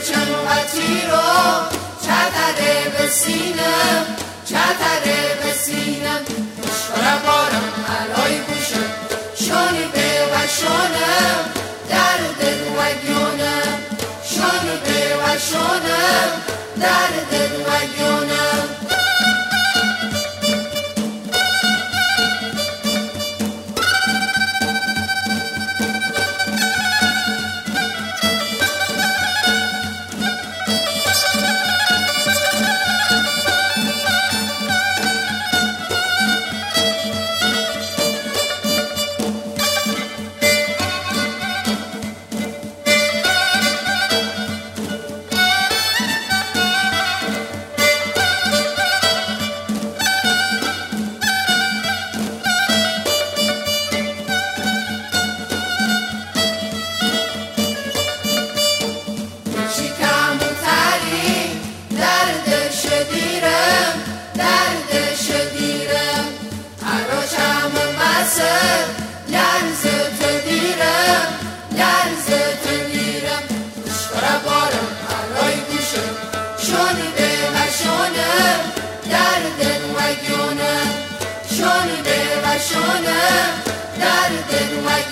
چنقتی رو چتره به سینم چتره به سینم مشورم بارم علای گوشم شانی به وشانم درد وگیانم شانی به وشانم درد وگیانم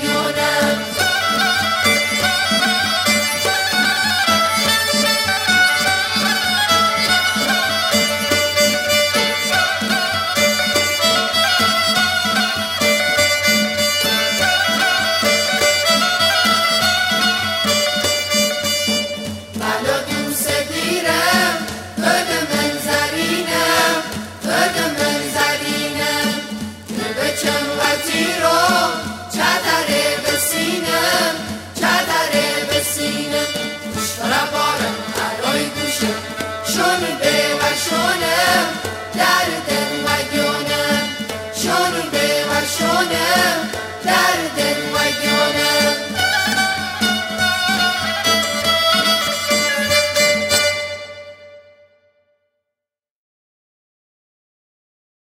شونم درد Shona.